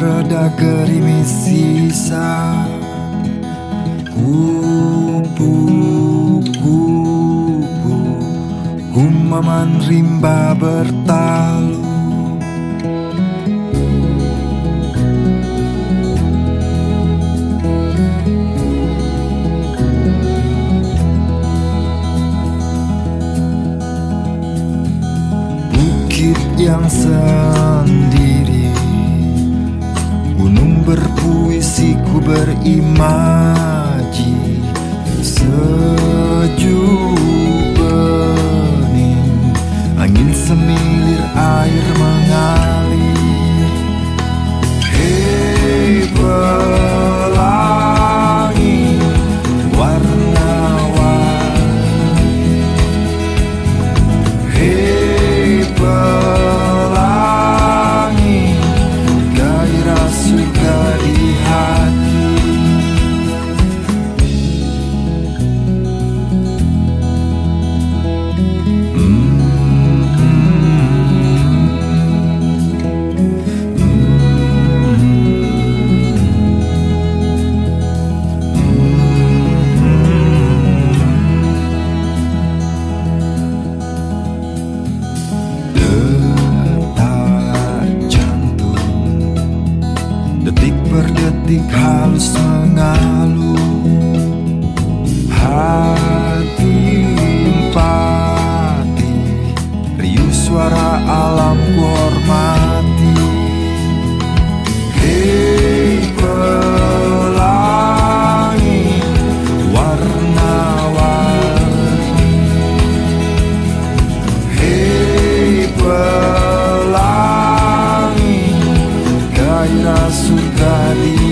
reda gerimis sisa. Kupu-kupu. Kumaman rimba bertalu. Bukit yang sendiri Gunung berpuisi ku berimaji Sejuk titik halus mengalun Hati empati Riuh suara alam ku hormati. Hei pelangi warna-warni. Hei pelangi gairah surga di